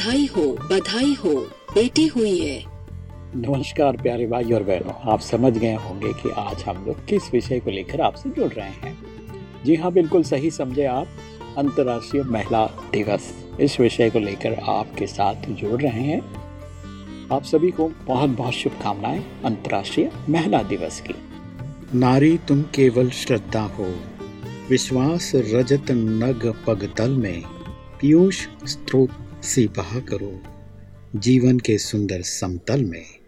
बधाई हो बधाई हो। बेटी हुई है। नमस्कार प्यारे भाई और बहनों आप समझ गए होंगे कि आज हम लोग किस विषय को लेकर आपसे जुड़ रहे हैं। जी हाँ बिल्कुल सही समझे आप। अंतर्राष्ट्रीय महिला दिवस इस विषय को लेकर आपके साथ जुड़ रहे हैं। आप सभी को बहुत बहुत शुभकामनाएँ अंतर्राष्ट्रीय महिला दिवस की। नारी तुम केवल श्रद्धा हो। विश्वास रजत नग पग तल में। पीयूष स्त्रोत सी बहा करो। जीवन के सुंदर समतल में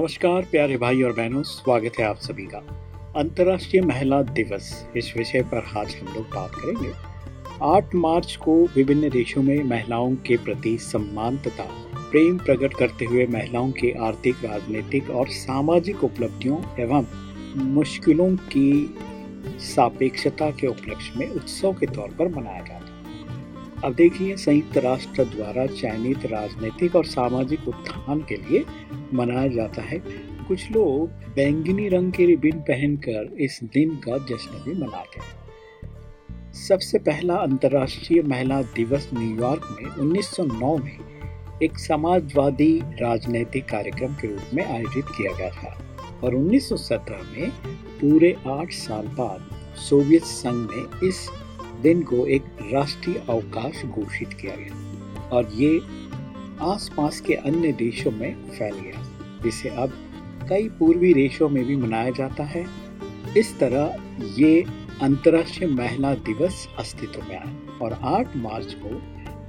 नमस्कार, प्यारे भाई और बहनों, स्वागत है आप सभी का। अंतर्राष्ट्रीय महिला दिवस, इस विषय पर आज हम लोग बात करेंगे। 8 मार्च को विभिन्न देशों में महिलाओं के प्रति सम्मान तथा प्रेम प्रकट करते हुए महिलाओं के आर्थिक, राजनीतिक और सामाजिक उपलब्धियों एवं मुश्किलों की सापेक्षता के उपलक्ष्य में उत्सव के तौर पर मनाया जाता है। अब देखिए, संयुक्त राष्ट्र द्वारा चयनित राजनीतिक और सामाजिक उत्थान के लिए मनाया जाता है। कुछ लोग बैंगनी रंग के रिबिन पहनकर इस दिन का जश्न भी मनाते हैं। सबसे पहला अंतर्राष्ट्रीय महिला दिवस न्यूयॉर्क में 1909 में एक समाजवादी राजनीतिक कार्यक्रम के रूप में आयोजित किया गया था और 1917 में पूरे आठ साल बाद सोवियत संघ में इस दिन को एक राष्ट्रीय अवकाश घोषित किया गया और ये आसपास के अन्य देशों में फैल गया, जिसे अब कई पूर्वी देशों में भी मनाया जाता है। इस तरह ये अंतर्राष्ट्रीय महिला दिवस अस्तित्व में आया और 8 मार्च को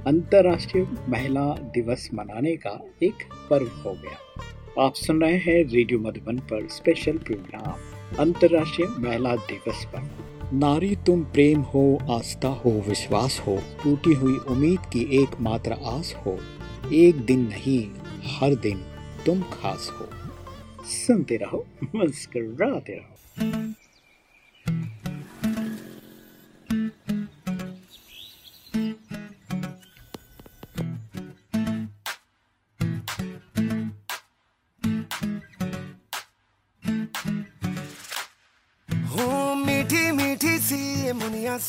अंतर्राष्ट्रीय महिला दिवस मनाने का एक पर्व हो गया। आप सुन रहे हैं रेडियो मधुबन पर स्पेशल प्रोग्राम, अंतर्राष्ट्रीय महिला दिवस पर। नारी तुम प्रेम हो, आस्था हो, विश्वास हो, टूटी हुई उम्मीद की एकमात्र आस हो। एक दिन नहीं, हर दिन तुम खास हो। सुनते रहो, मुस्कुराते रहो।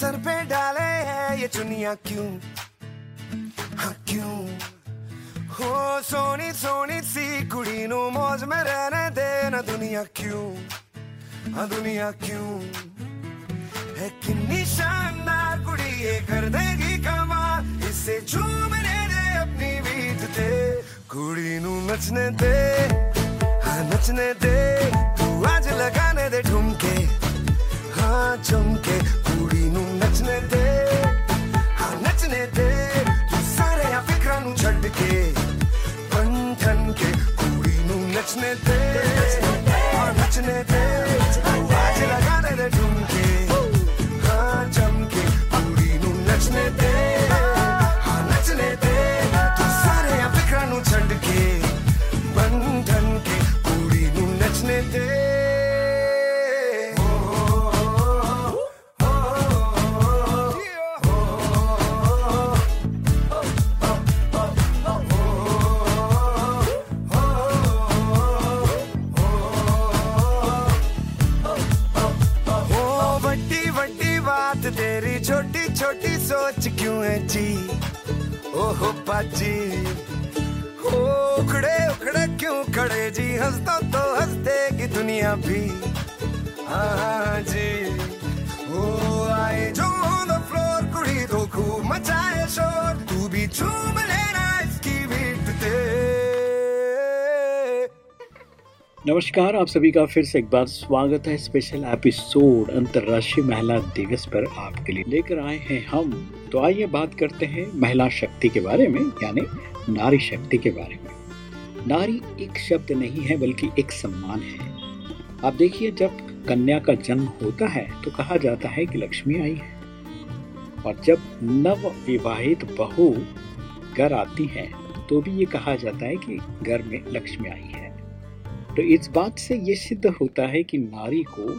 सर पे डाले है ये चुनिया क्यों? हाँ क्यों? हो, सोनी सोनी सी कुड़ी नु मौज में रहने देना दुनिया क्यों? हाँ दुनिया क्यों? है किन्नी शानदार कुड़ी, ये कर देगी कमाल। इसे झूमने दे अपनी बीत दे। कुड़ी नु नचने दे हाँ नचने दे। तू आज लगाने दे ठुमके झुमके कुड़ी नु नचने दे। हाँ नचने दे। तू सारे आ फिक्रा नु छੱਡ के बन ठन के कुड़ी नु नचने दे। हाँ नचने दे। नमस्कार, आप सभी का फिर से एक बार स्वागत है स्पेशल एपिसोड अंतर्राष्ट्रीय महिला दिवस पर आपके लिए लेकर आए हैं हम। तो आइए बात करते हैं महिला शक्ति के बारे में, यानी नारी शक्ति के बारे में। नारी एक शब्द नहीं है, बल्कि एक सम्मान है। आप देखिए, जब कन्या का जन्म होता है तो कहा जाता है कि लक्ष्मी आई है। और जब नव विवाहित बहू घर आती है तो भी ये कहा जाता है कि घर में लक्ष्मी आई है। तो इस बात से ये सिद्ध होता है कि नारी को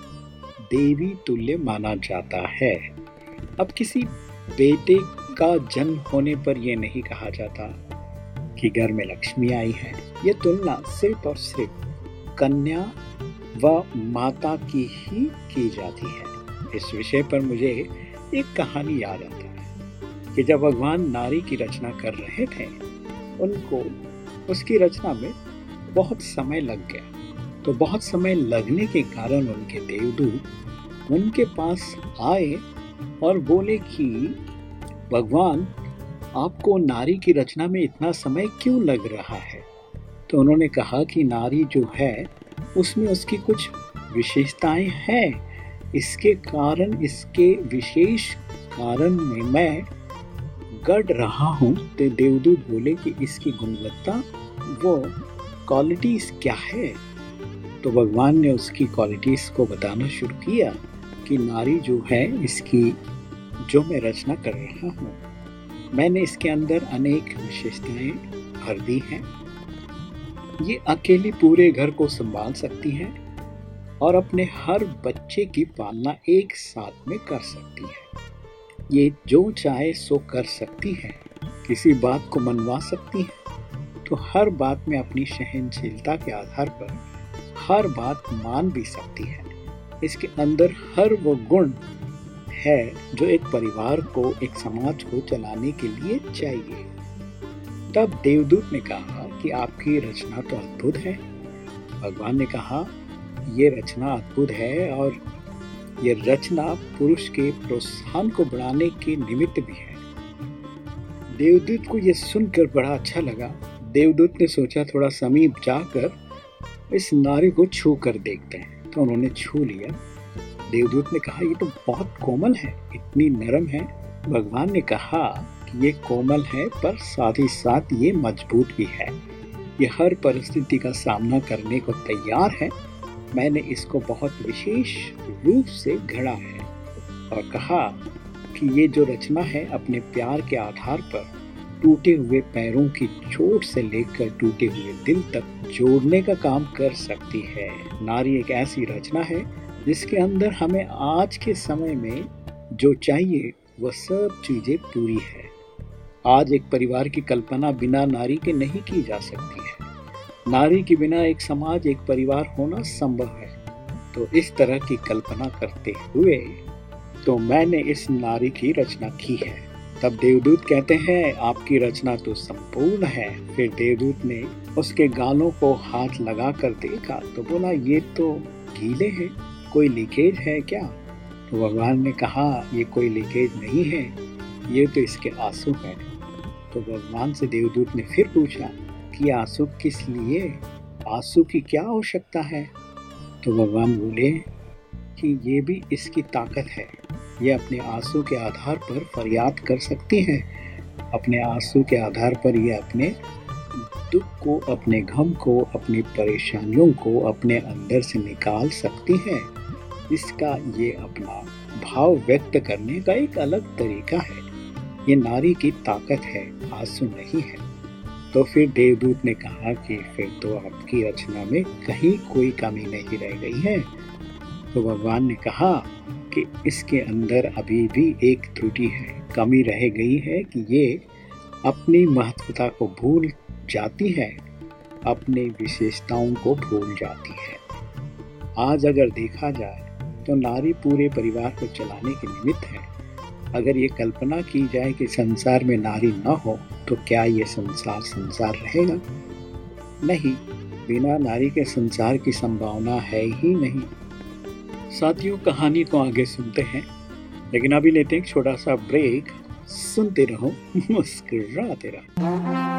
देवी तुल्य माना जाता है। अब किसी बेटे का जन्म होने पर यह नहीं कहा जाता कि घर में लक्ष्मी आई है। ये तुलना सिर्फ़ और सिर्फ़ कन्या व माता की ही की जाती है। इस विषय पर मुझे एक कहानी याद आता है कि जब भगवान नारी की रचना कर रहे थे, उनको उसकी रचना में बहुत समय लग गया। तो बहुत समय लगने के कारण उनके देवदूत उनके पास आए और बोले कि, भगवान, आपको नारी की रचना में इतना समय क्यों लग रहा है? तो उन्होंने कहा कि नारी जो है, उसमें उसकी कुछ विशेषताएँ हैं। इसके कारण, इसके विशेष कारण में मैं गढ़ रहा हूँ। तो देवदूत बोले कि इसकी गुणवत्ता वो क्वालिटीज क्या है? तो भगवान ने उसकी क्वालिटीज को बताना शुरू किया कि नारी जो है, इसकी जो मैं रचना कर रहा हूँ, मैंने इसके अंदर अनेक विशेषताएँ भर दी हैं। ये अकेली पूरे घर को संभाल सकती है और अपने हर बच्चे की पालना एक साथ में कर सकती है। ये जो चाहे सो कर सकती है, किसी बात को मनवा सकती है। तो हर बात में अपनी सहनशीलता के आधार पर हर बात मान भी सकती है। इसके अंदर हर वो गुण है जो एक परिवार को, एक समाज को चलाने के लिए चाहिए। तब देवदूत ने कहा कि आपकी रचना तो अद्भुत है। भगवान ने कहा यह रचना अद्भुत है और ये रचना पुरुष के प्रोत्साहन को बढ़ाने के निमित्त भी है। देवदूत को यह सुनकर बड़ा अच्छा लगा देवदूत ने सोचा थोड़ा समीप जाकर इस नारी को छू कर देखते हैं। तो उन्होंने छू लिया। देवदूत ने कहा, ये तो बहुत कोमल है, इतनी नरम है। भगवान ने कहा कि ये कोमल है, पर साथ ही साथ ये मज़बूत भी है। ये हर परिस्थिति का सामना करने को तैयार है। मैंने इसको बहुत विशेष रूप से घड़ा है और कहा कि ये जो रचना है, अपने प्यार के आधार पर टूटे हुए पैरों की चोट से लेकर टूटे हुए दिल तक जोड़ने का काम कर सकती है। नारी एक ऐसी रचना है, जिसके अंदर हमें आज के समय में जो चाहिए, वह सब चीज़ें पूरी है। आज एक परिवार की कल्पना बिना नारी के नहीं की जा सकती है। नारी के बिना एक समाज, एक परिवार होना संभव है। तो इस तरह की कल्पना करते हुए तो मैंने इस नारी की रचना की है। तब देवदूत कहते हैं, आपकी रचना तो संपूर्ण है। फिर देवदूत ने उसके गालों को हाथ लगा कर देखा तो बोला, ये तो गीले हैं, कोई लीकेज है क्या? तो भगवान ने कहा, ये कोई लीकेज नहीं है, ये तो इसके आँसू हैं। तो भगवान से देवदूत ने फिर पूछा, कि आँसू किस लिए? आँसू की क्या आवश्यकता है? तो भगवान बोले, कि ये भी इसकी ताकत है। ये अपने आँसू के आधार पर फरियाद कर सकती हैं। अपने आँसू के आधार पर ये अपने दुख को, अपने गम को, अपनी परेशानियों को अपने अंदर से निकाल सकती हैं। इसका ये अपना भाव व्यक्त करने का एक अलग तरीका है। ये नारी की ताकत है, आँसू नहीं है। तो फिर देवदूत ने कहा कि फिर तो आपकी रचना में कहीं कोई कमी नहीं रह गई है। तो भगवान ने कहा कि इसके अंदर अभी भी एक त्रुटि है, कमी रह गई है कि ये अपनी महत्वता को भूल जाती है, अपनी विशेषताओं को भूल जाती है। आज अगर देखा जाए तो नारी पूरे परिवार को चलाने के निमित्त है। अगर ये कल्पना की जाए कि संसार में नारी न हो तो क्या ये संसार संसार रहेगा? नहीं, बिना नारी के संसार की संभावना है ही नहीं। साथियों, कहानी को आगे सुनते हैं, लेकिन अभी लेते हैं छोटा सा ब्रेक। सुनते रहो, मुस्कुराते रहो।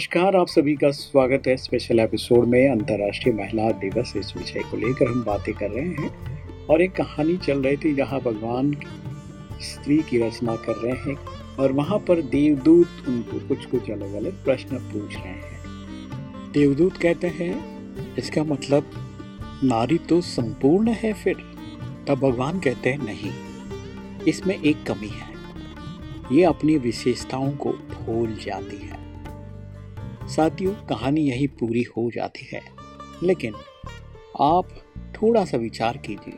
नमस्कार, आप सभी का स्वागत है स्पेशल एपिसोड में अंतर्राष्ट्रीय महिला दिवस। इस विषय को लेकर हम बातें कर रहे हैं और एक कहानी चल रही थी जहाँ भगवान स्त्री की रचना कर रहे हैं और वहाँ पर देवदूत उनको कुछ कुछ अलग अलग प्रश्न पूछ रहे हैं। देवदूत कहते हैं, इसका मतलब नारी तो संपूर्ण है फिर? तब भगवान कहते हैं, नहीं, इसमें एक कमी है। ये अपनी विशेषताओं को भूल जाती है। साथियों, कहानी यही पूरी हो जाती है। लेकिन आप थोड़ा सा विचार कीजिए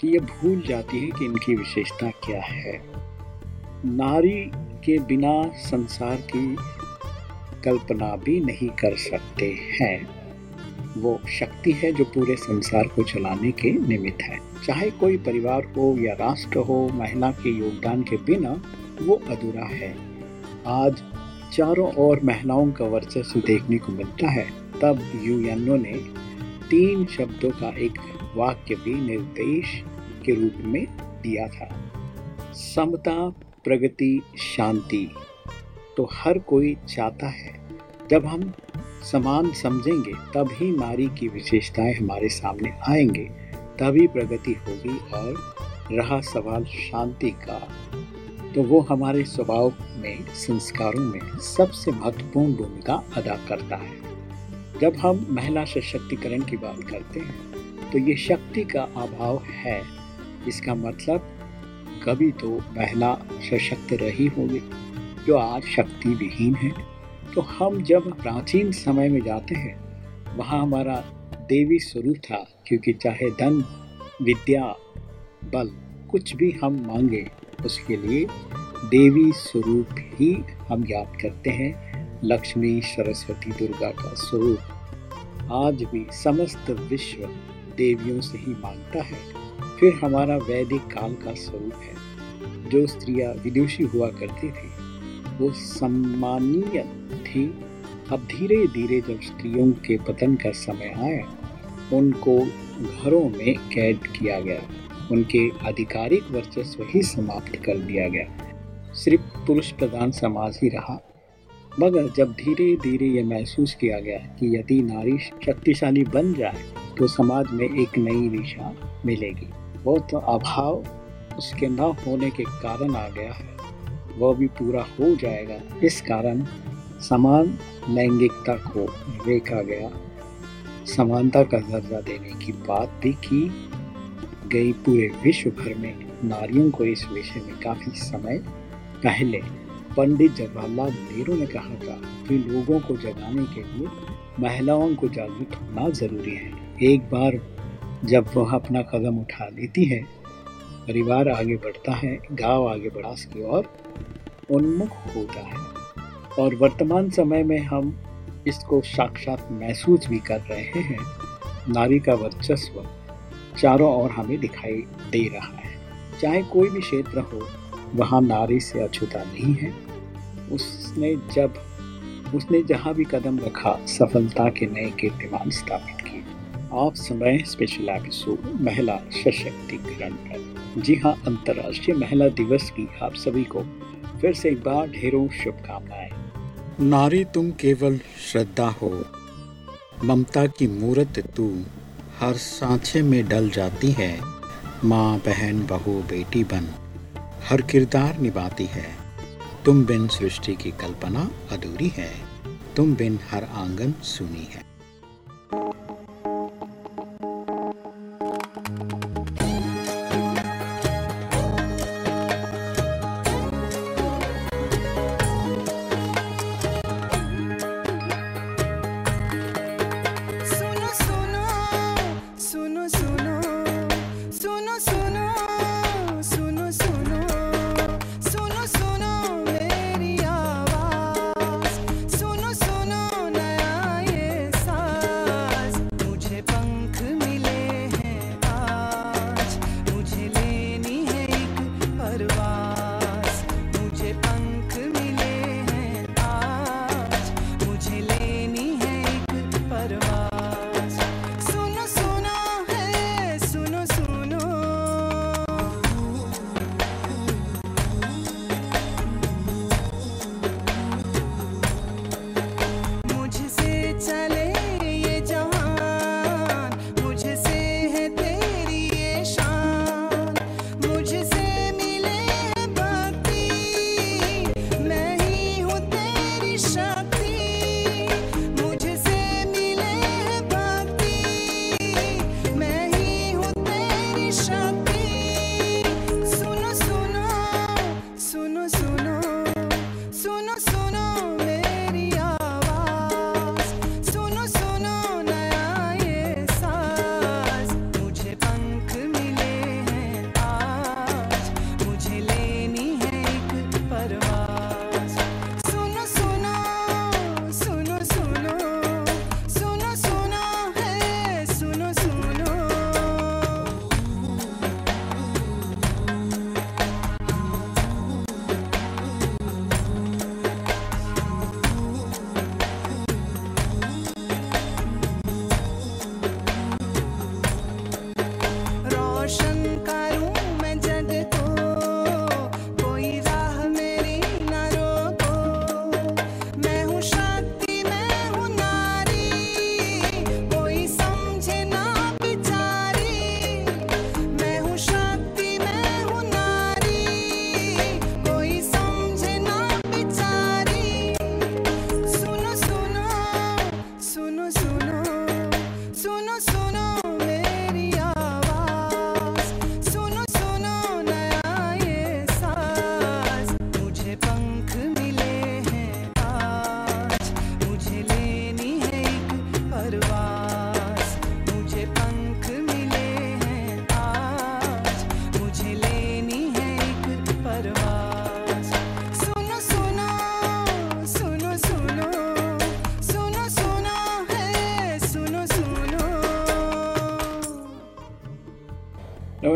कि ये भूल जाती है कि इनकी विशेषता क्या है। नारी के बिना संसार की कल्पना भी नहीं कर सकते हैं। वो शक्ति है जो पूरे संसार को चलाने के निमित्त है। चाहे कोई परिवार हो या राष्ट्र हो, महिला के योगदान के बिना वो अधूरा है। आज चारों ओर महिलाओं का वर्चस्व देखने को मिलता है। तब यूएनओ ने तीन शब्दों का एक वाक्य भी निर्देश के रूप में दिया था। समता, प्रगति, शांति। तो हर कोई चाहता है, जब हम समान समझेंगे ही नारी की विशेषताएँ हमारे सामने आएँगे, तभी प्रगति होगी और रहा सवाल शांति का। तो वो हमारे स्वभाव में, संस्कारों में सबसे महत्वपूर्ण भूमिका अदा करता है। जब हम महिला सशक्तिकरण की बात करते हैं तो ये शक्ति का अभाव है। इसका मतलब कभी तो महिला सशक्त रही होगी, जो आज शक्ति विहीन है। तो हम जब प्राचीन समय में जाते हैं, वहाँ हमारा देवी स्वरूप था, क्योंकि चाहे धन, विद्या, बल, कुछ भी हम मांगे उसके लिए देवी स्वरूप ही हम याद करते हैं, लक्ष्मी, सरस्वती, दुर्गा का स्वरूप। आज भी समस्त विश्व देवियों से ही माँगता है। फिर हमारा वैदिक काल का स्वरूप है, जो स्त्रियाँ विदुषी हुआ करती थी। वो सम्मानीय थी। अब धीरे धीरे जब स्त्रियों के पतन का समय आया, उनको घरों में कैद किया गया। उनके आधिकारिक वर्चस्व ही समाप्त कर दिया गया। सिर्फ़ पुरुष प्रधान समाज ही रहा। मगर जब धीरे धीरे ये महसूस किया गया कि यदि नारी शक्तिशाली बन जाए तो समाज में एक नई दिशा मिलेगी। वो तो अभाव उसके न होने के कारण आ गया है। वह भी पूरा हो जाएगा। इस कारण समान लैंगिकता को देखा गया। समानता का दर्जा देने की बात भी की गई पूरे विश्व भर में नारियों को इस विषय में काफ़ी समय पहले पंडित जवाहरलाल नेहरू ने कहा था कि लोगों को जगाने के लिए महिलाओं को जागरूक होना ज़रूरी है। एक बार जब वह अपना कदम उठा लेती है, परिवार आगे बढ़ता है, गाँव आगे बढ़ा की ओर उन्मुख होता है और वर्तमान समय में हम इसको साक्षात महसूस भी कर रहे हैं। नारी का वर्चस्व चारों ओर हमें दिखाई दे रहा है। चाहे कोई भी क्षेत्र हो, वहाँ नारी से अछूता नहीं है। उसने जब, उसने जहाँ भी कदम रखा, सफलता के नए कीर्तिमान स्थापित किए। आप सुन रहे हैं स्पेशल एपिसोड महिला सशक्तिकरण पर। जी हाँ अंतर्राष्ट्रीय महिला दिवस की आप सभी को फिर से एक बार ढेरों शुभकामनाएँ। नारी तुम केवल श्रद्धा हो, ममता की मूर्त तू हर सांचे में डल जाती है। माँ, बहन, बहू, बेटी, बन, हर किरदार निभाती है। तुम बिन सृष्टि की कल्पना अधूरी है। तुम बिन हर आँगन सुनी है।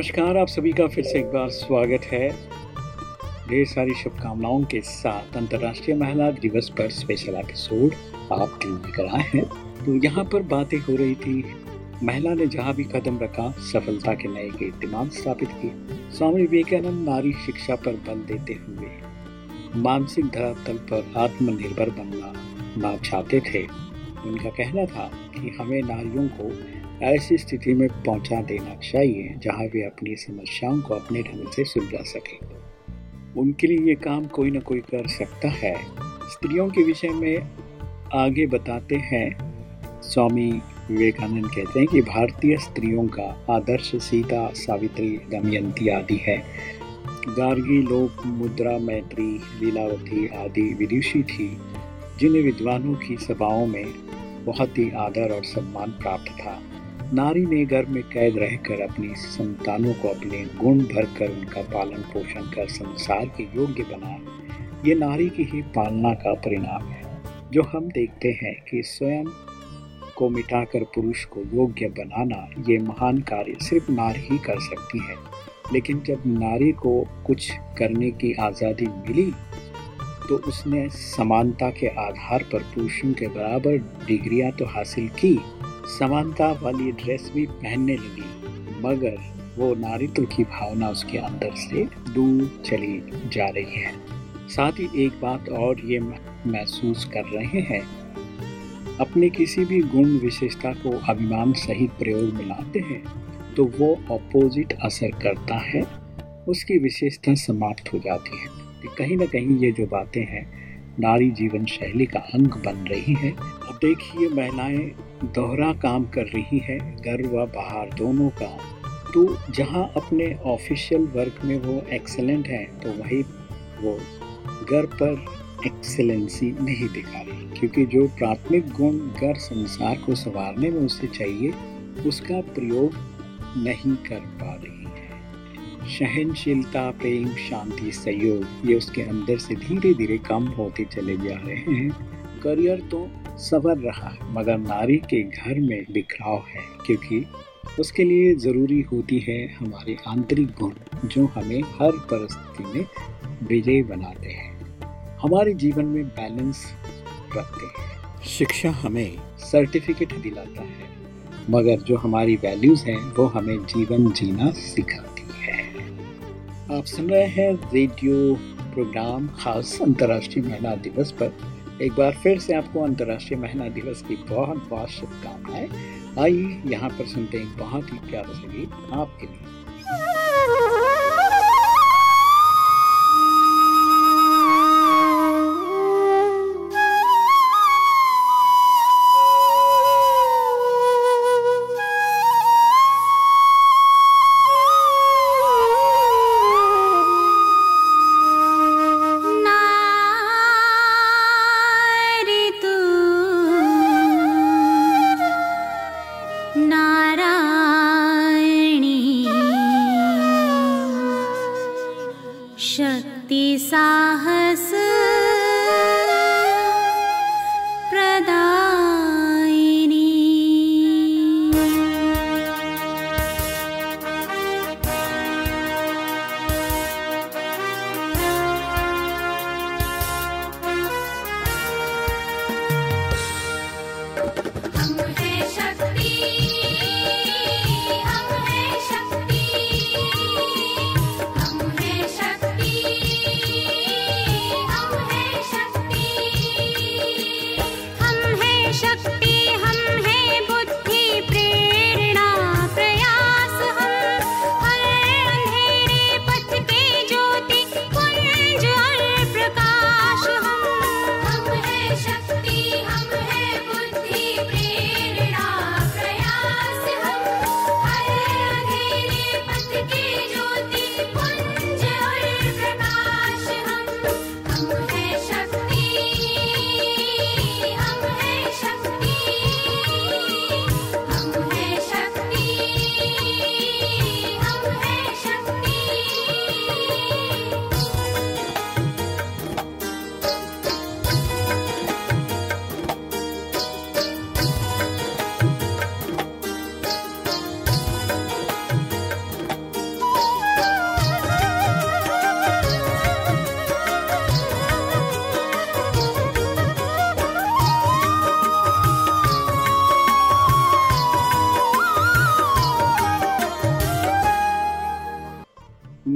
नमस्कार, आप सभी का फिर से एक बार स्वागत है। ढेर सारी शुभकामनाओं के साथ अंतर्राष्ट्रीय महिला दिवस पर स्पेशल एपिसोड आपके लिए लेकर आए हैं। तो यहाँ पर बातें हो रही थी, महिला ने जहाँ भी कदम रखा, सफलता के नए कीर्तिमान स्थापित किए। स्वामी विवेकानंद नारी शिक्षा पर बल देते हुए मानसिक धरातल पर आत्मनिर्भर बनना ना चाहते थे। उनका कहना था कि हमें नारियों को ऐसी स्थिति में पहुँचा देना चाहिए जहाँ वे अपनी समस्याओं को अपने ढंग से सुलझा सके। उनके लिए ये काम कोई ना कोई कर सकता है। स्त्रियों के विषय में आगे बताते हैं। स्वामी विवेकानंद कहते हैं कि भारतीय स्त्रियों का आदर्श सीता, सावित्री, दमयंती आदि है। गार्गी, लोक, मुद्रा, मैत्री, लीलावती आदि विदुषी थी, जिन्हें विद्वानों की सभाओं में बहुत ही आदर और सम्मान प्राप्त था। नारी ने घर में कैद रहकर अपनी संतानों को अपने गुण भरकर उनका पालन पोषण कर संसार के योग्य बनाया। ये नारी की ही पालना का परिणाम है, जो हम देखते हैं कि स्वयं को मिटाकर पुरुष को योग्य बनाना ये महान कार्य सिर्फ़ नारी ही कर सकती है। लेकिन जब नारी को कुछ करने की आज़ादी मिली तो उसने समानता के आधार पर पुरुषों के बराबर डिग्रियाँ तो हासिल की। समानता वाली ड्रेस भी पहनने लगी, मगर वो नारित्व की भावना उसके अंदर से दूर चली जा रही है। साथ ही एक बात और ये महसूस कर रहे हैं। अपने किसी भी गुण विशेषता को अभिमान सहित प्रयोग में लाते हैं तो वो अपोजिट असर करता है, उसकी विशेषता समाप्त हो जाती है। तो कहीं ना कहीं ये जो बातें हैं, नारी जीवन शैली का अंग बन रही है। अब देखिए महिलाएँ दोहरा काम कर रही है, घर व बाहर दोनों का। तो जहाँ अपने ऑफिशियल वर्क में वो एक्सेलेंट है तो वही वो घर पर एक्सेलेंसी नहीं दिखा रही। क्योंकि जो प्राथमिक गुण घर संसार को संवारने में उसे चाहिए, उसका प्रयोग नहीं कर पा रही है। सहनशीलता, प्रेम, शांति, सहयोग, ये उसके अंदर से धीरे धीरे कम होते चले जा रहे हैं। करियर तो सवर रहा है मगर नारी के घर में बिखराव है क्योंकि उसके लिए ज़रूरी होती है हमारे आंतरिक गुण जो हमें हर परिस्थिति में विजय बनाते हैं। हमारे जीवन में बैलेंस रखते हैं। शिक्षा हमें सर्टिफिकेट दिलाता है मगर जो हमारी वैल्यूज़ हैं वो हमें जीवन जीना सिखाती है। आप सुन रहे हैं रेडियो प्रोग्राम खास अंतर्राष्ट्रीय महिला दिवस पर एक बार फिर से आपको अंतर्राष्ट्रीय महिला दिवस की बहुत बहुत शुभकामनाएँ। आइए, यहाँ पर सुनते हैं बहुत ही प्यारा संगीत आपके लिए।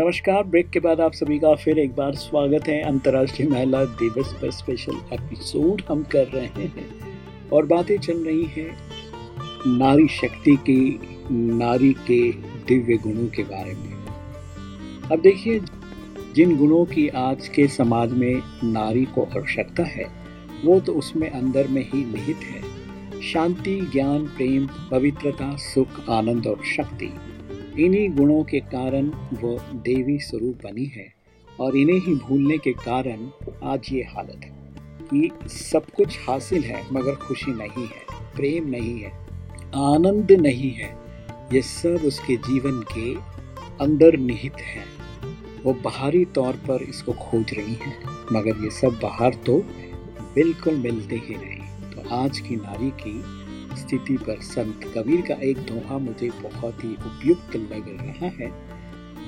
नमस्कार, ब्रेक के बाद आप सभी का फिर एक बार स्वागत है अंतर्राष्ट्रीय महिला दिवस पर स्पेशल एपिसोड हम कर रहे हैं। और बातें चल रही हैं नारी शक्ति की, नारी के दिव्य गुणों के बारे में। अब देखिए, जिन गुणों की आज के समाज में नारी को आवश्यकता है, वो तो उसमें अंदर में ही निहित है। शांति, ज्ञान, प्रेम, पवित्रता, सुख, आनंद और शक्ति। इन्हीं गुणों के कारण वो देवी स्वरूप बनी है और इन्हें ही भूलने के कारण आज ये हालत है कि सब कुछ हासिल है, मगर खुशी नहीं है, प्रेम नहीं है, आनंद नहीं है। ये सब उसके जीवन के अंदर निहित है। वो बाहरी तौर पर इसको खोज रही है, मगर ये सब बाहर तो बिल्कुल मिलते ही नहीं। तो आज की नारी की स्थिति पर संत कबीर का एक दोहा मुझे बहुत ही उपयुक्त लग रहा है।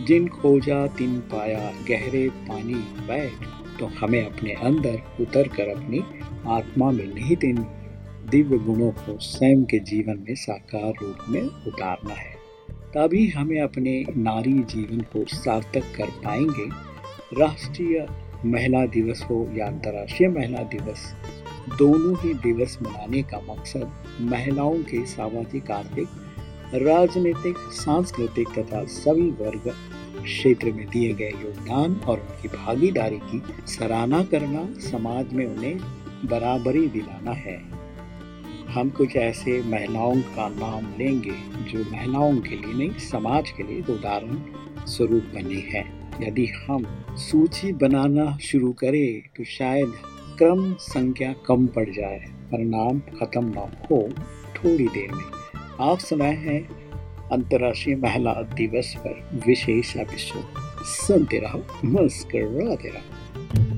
जिन खोजा, तिन पाया, गहरे पानी बैठ तो हमें अपने अंदर उतर कर अपनी आत्मा में निहित इन दिव्य गुणों को स्वयं के जीवन में साकार रूप में उतारना है। तभी हमें अपने नारी जीवन को सार्थक कर पाएँगे। राष्ट्रीय महिला दिवस हो या अंतर्राष्ट्रीय महिला दिवस दोनों ही दिवस मनाने का मकसद महिलाओं के सामाजिक, आर्थिक, राजनीतिक, सांस्कृतिक तथा सभी वर्ग क्षेत्र में दिए गए योगदान और उनकी भागीदारी की सराहना करना समाज में उन्हें बराबरी दिलाना है। हम कुछ ऐसे महिलाओं का नाम लेंगे जो महिलाओं के लिए नहीं, समाज के लिए उदाहरण स्वरूप बने हैं। यदि हम सूची बनाना शुरू करें तो शायद क्रम संख्या कम पड़ जाए, परिणाम खत्म ना हो, थोड़ी देर में। आप समय हैं अंतर्राष्ट्रीय महिला दिवस पर विशेष एपिसोड सुनते रहो, मुस्कराते रहो।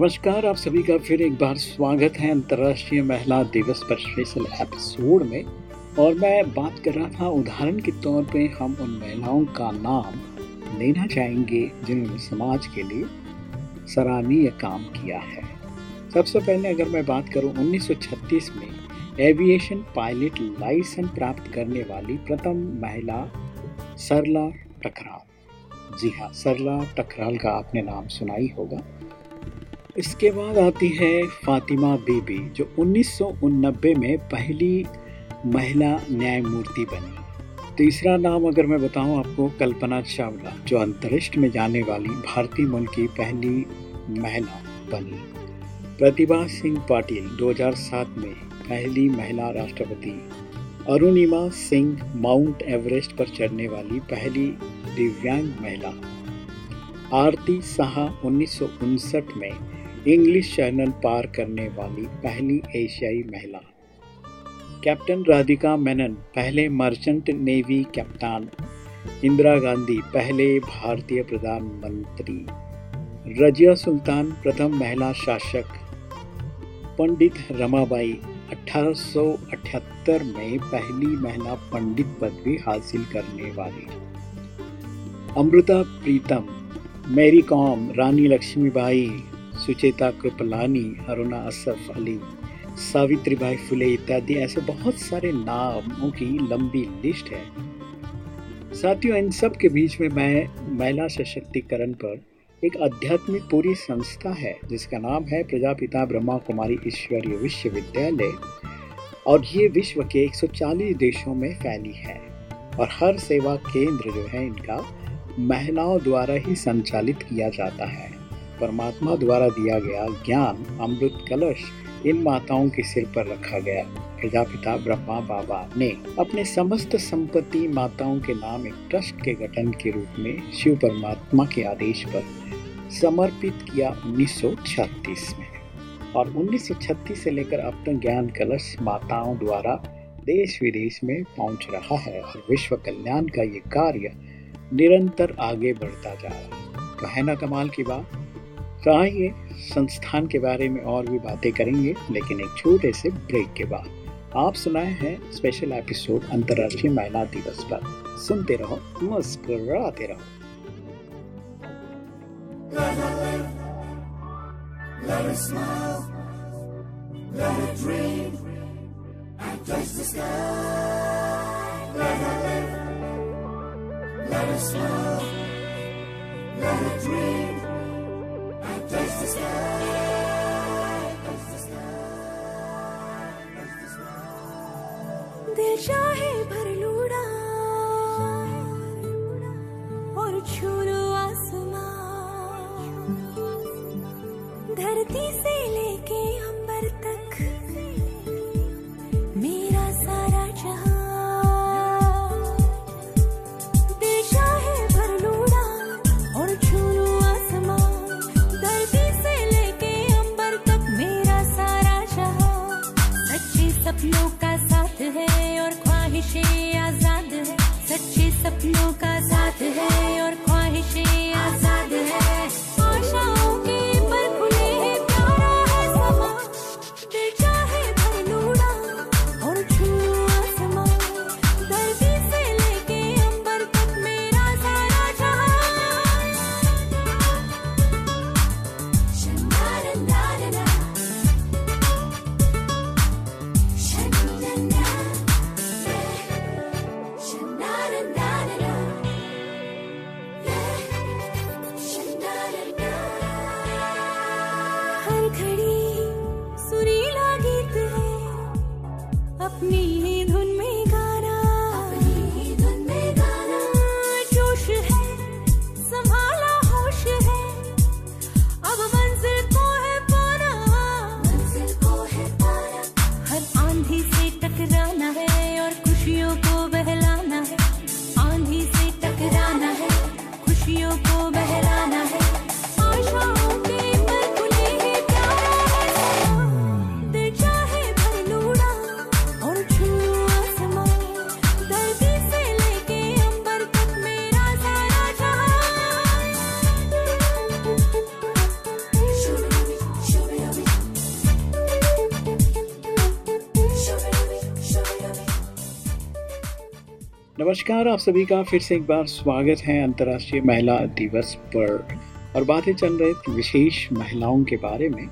नमस्कार, आप सभी का फिर एक बार स्वागत है अंतर्राष्ट्रीय महिला दिवस पर स्पेशल एपिसोड में। और मैं बात कर रहा था उदाहरण के तौर पे, हम उन महिलाओं का नाम लेना चाहेंगे जिन्होंने समाज के लिए सराहनीय काम किया है। सबसे पहले अगर मैं बात करूँ 1936 में एविएशन पायलट लाइसेंस प्राप्त करने वाली प्रथम महिला सरला टकराल जी हाँ सरला टकराल का आपने नाम सुना ही होगा। इसके बाद आती है फातिमा बीबी, जो उन्नीस में पहली महिला न्यायमूर्ति बनी। तीसरा नाम अगर मैं बताऊँ आपको, कल्पना चावला, जो अंतरिक्ष में जाने वाली भारतीय मूल की पहली महिला बनी। प्रतिभा सिंह पाटिल 2007 में पहली महिला राष्ट्रपति। अरुणिमा सिंह, माउंट एवरेस्ट पर चढ़ने वाली पहली दिव्यांग महिला। आरती साहा, उन्नीस सौ उनसठ में इंग्लिश चैनल पार करने वाली पहली एशियाई महिला। कैप्टन राधिका मेनन पहले मर्चेंट नेवी कप्तान इंदिरा गांधी, पहले भारतीय प्रधानमंत्री। रजिया सुल्तान, प्रथम महिला शासक। पंडित रमाबाई 1878 में पहली महिला पंडित पदवी हासिल करने वाली। अमृता प्रीतम, मेरी कॉम, रानी लक्ष्मीबाई। सुचेता कृपलानी, अरुणा असफ अली सावित्री सावित्रीबाई फुले इत्यादि ऐसे बहुत सारे नामों की लंबी लिस्ट है। साथियों, इन सब के बीच में मैं महिला सशक्तिकरण पर एक आध्यात्मिक पूरी संस्था है, जिसका नाम है प्रजापिता ब्रह्मा कुमारी ईश्वरीय विश्वविद्यालय, और ये विश्व के 140 देशों में फैली है, और हर सेवा केंद्र जो है इनका महिलाओं द्वारा ही संचालित किया जाता है। परमात्मा द्वारा दिया गया ज्ञान, अमृत कलश, इन माताओं के सिर पर रखा गया। प्रजापिता ब्रह्मा बाबा ने अपने समस्त संपत्ति माताओं के नाम एक ट्रस्ट के गठन के रूप में शिव परमात्मा के आदेश पर समर्पित किया 1936 में। और 1936 से लेकर अब तक ज्ञान कलश माताओं द्वारा देश विदेश में पहुँच रहा है और विश्व कल्याण का ये कार्य निरंतर आगे बढ़ता जा रहा है। तो है ना कमाल की बात। तो आइए संस्थान के बारे में और भी बातें करेंगे लेकिन एक छोटे से ब्रेक के बाद। आप सुनाए हैं स्पेशल एपिसोड अंतर्राष्ट्रीय महिला दिवस पर। सुनते रहो मुस्कुराते रहो। Let it let smile, let it dream. दिल नमस्कार, आप सभी का फिर से एक बार स्वागत है अंतर्राष्ट्रीय महिला दिवस पर। और बातें चल रही विशेष महिलाओं के बारे में।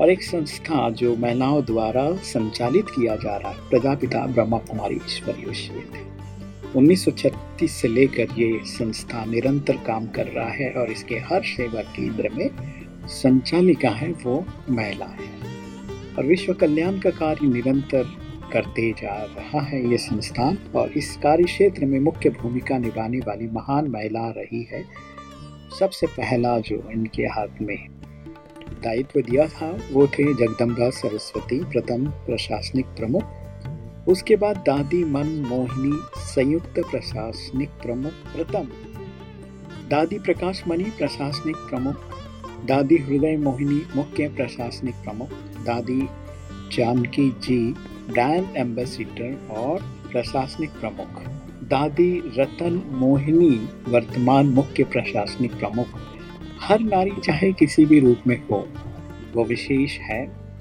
और एक संस्था जो महिलाओं द्वारा संचालित किया जा रहा है, प्रजापिता ब्रह्मा कुमारी ईश्वरी विश्वविद्यालय। 1936 से लेकर ये संस्था निरंतर काम कर रहा है और इसके हर सेवा केंद्र में संचालिका है वो महिला है। और विश्व कल्याण का कार्य निरंतर करते जा रहा है ये संस्थान और इस कार्य क्षेत्र में मुख्य भूमिका निभाने वाली महान महिला रही है। सबसे पहला जो इनके हाथ में दायित्व दिया था, वो थे जगदम्बा सरस्वती प्रथम प्रशासनिक प्रमुख। उसके बाद दादी मन मोहिनी संयुक्त प्रशासनिक प्रमुख प्रथम। दादी प्रकाश मणि प्रशासनिक प्रमुख। दादी हृदय मोहिनी मुख्य प्रशासनिक प्रमुख। दादी जानकी जी ब्रांड एम्बेसिडर और प्रशासनिक प्रमुख। दादी रतन मोहिनी वर्तमान मुख्य प्रशासनिक प्रमुख। हर नारी चाहे किसी भी रूप में हो, वो विशेष है।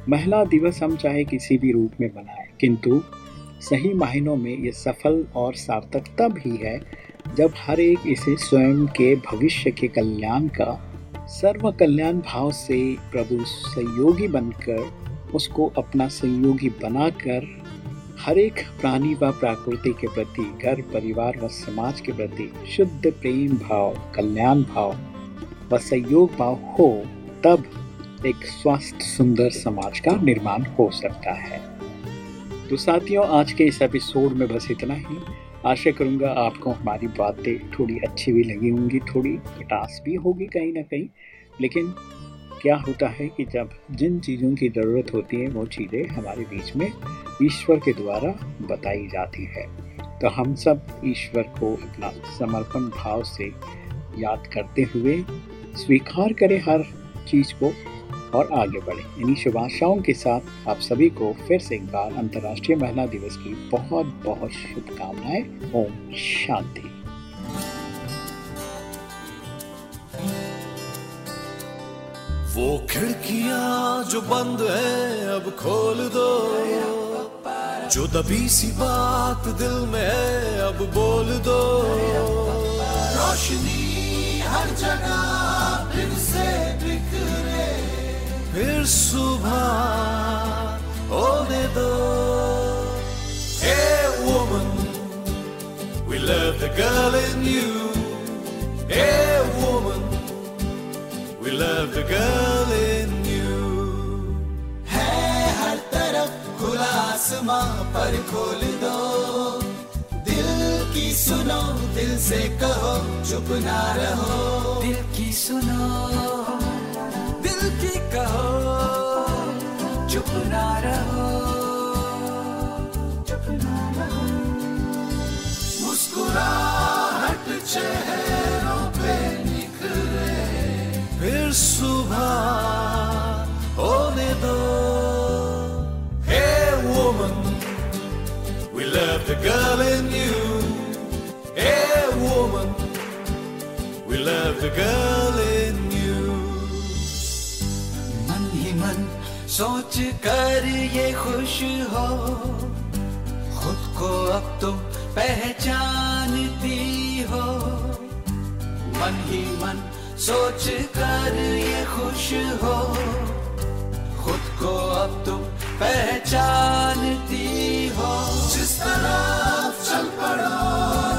महिला दिवस हम चाहे किसी भी रूप में बनाए किंतु सही मायनों में ये सफल और सार्थक तब ही है, जब हर एक इसे स्वयं के भविष्य के कल्याण का सर्व कल्याण भाव से प्रभु सहयोगी बनकर उसको अपना सहयोगी बनाकर हर एक प्राणी व प्रकृति के प्रति, घर, परिवार व समाज के प्रति शुद्ध प्रेम भाव, कल्याण भाव व सहयोग भाव हो, तब एक स्वस्थ, सुंदर समाज का निर्माण हो सकता है। तो साथियों, आज के इस एपिसोड में बस इतना ही। आशा करूँगा आपको हमारी बातें थोड़ी अच्छी भी लगी होंगी, थोड़ी खटास भी होगी कहीं ना कहीं, लेकिन क्या होता है कि जब जिन चीज़ों की ज़रूरत होती है, वो चीज़ें हमारे बीच में ईश्वर के द्वारा बताई जाती है। तो हम सब ईश्वर को अपना समर्पण भाव से याद करते हुए स्वीकार करें हर चीज़ को और आगे बढ़े। इन्हीं शुभ आशाओं के साथ आप सभी को फिर से एक बार अंतर्राष्ट्रीय महिला दिवस की बहुत बहुत शुभकामनाएँ। ओम शांति। वो खिड़कियाँ जो बंद है अब खोल दो। जो दबी सी बात दिल में है अब बोल दो। रोशनी हर जगह फिर से फिर सुबह होने दो। Hey woman, we love the girl in you. Hey woman, we love the girl आसमां पर खोल दो। दिल की सुनो दिल से कहो चुप ना रहो। दिल की सुनो दिल की कहो चुप ना रहो। चुप ना रहो। मुस्कुराहट चेहरों पे निखरे। फिर सुबह होने the girl in you. Hey woman, we love the girl in you. मन सोच कर ये खुश हो खुद को अब तुम पहचानती हो मन ही मन सोच कर ये खुश हो को अब तुम पहचानती हो जिस तरफ चल पड़ो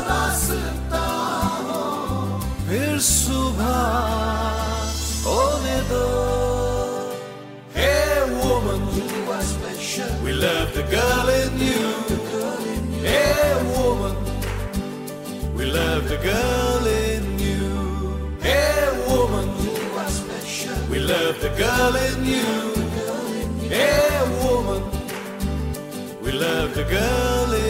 रास्ता हो फिर सुबह होने दो We love the girl in you. Hey, woman. We love the girl in you. Hey, woman. We love the girl in you. loved a girl